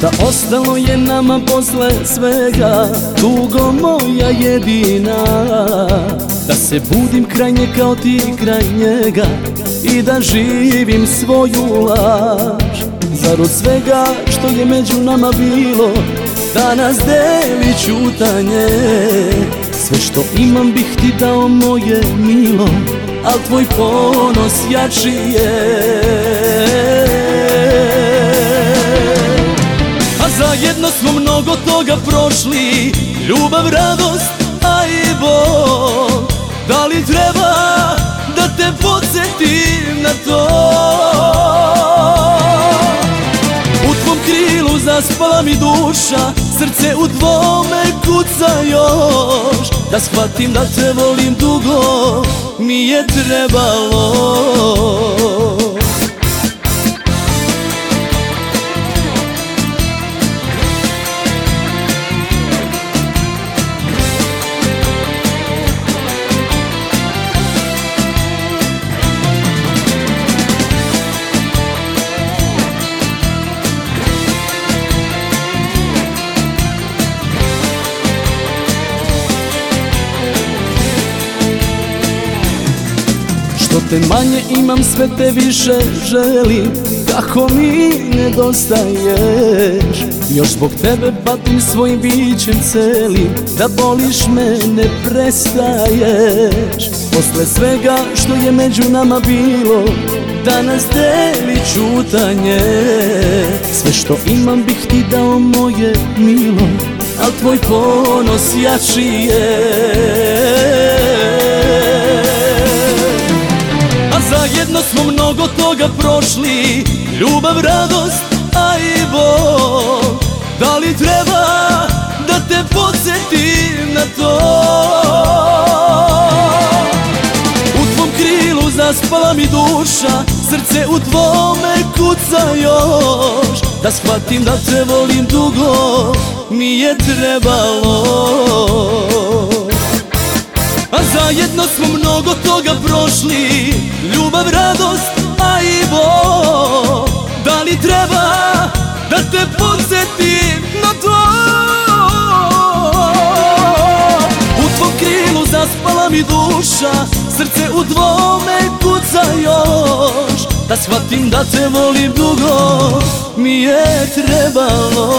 Šta ostalo je nama posle svega Tugo moja jedina. Da se budim kraj nje kao ti kraj njega I da živim svoju laž. Zar od svega što je među nama bilo Da nas deli čutanje Sve što imam bih ti dao moje milo Al tvoj ponos jači je Zajedno smo mnogo toga prošli. Ljubav, radost, a i bol. Da li treba da te podsjetim na to? U tvom krilu zaspala mi duša Srce u tvome kuca još. Da shvatim da te volim dugo Mi je trebalo te manje imam sve te više želim. Kako mi nedostaješ? Još zbog tebe patim svojim bićem celim. Da boliš me ne prestaješ. Posle svega što je među nama bilo Da nas deli čutanje. Sve što imam bih ti dao moje milo Al tvoj ponos jači je prošli. Ljubav, radost, a i bol. Da li treba da te podsjetim na to? U tvom krilu zaspala mi duša Srce u tvome kuca još. Da shvatim da te volim dugo Mi je trebalo. A zajedno smo mnogo toga prošli. Ljubav, radost, a i bol Da li treba da te podsjetim na to? U tvom krilu zaspala mi duša Srce u dvome kuca još. Da shvatim da te volim dugo Mi je trebalo